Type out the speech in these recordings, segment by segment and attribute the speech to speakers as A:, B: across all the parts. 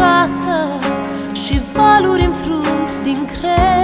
A: acasă Și valuri în frunt din creier.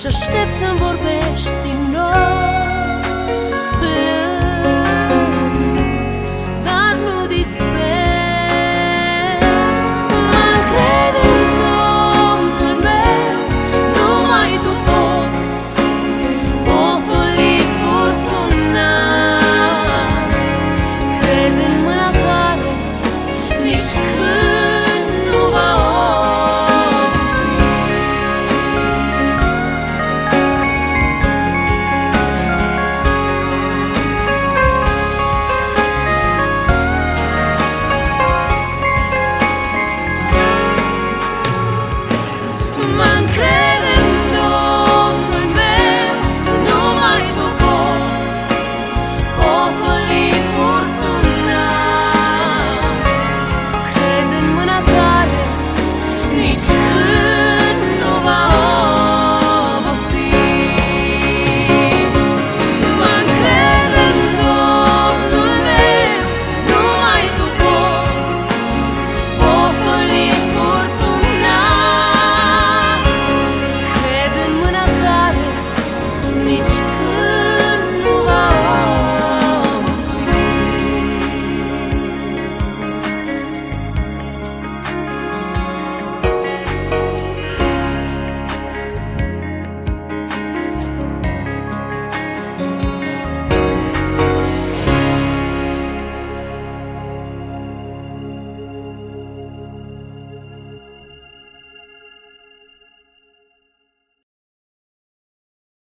A: Și aștept să-mi vorbești din nou.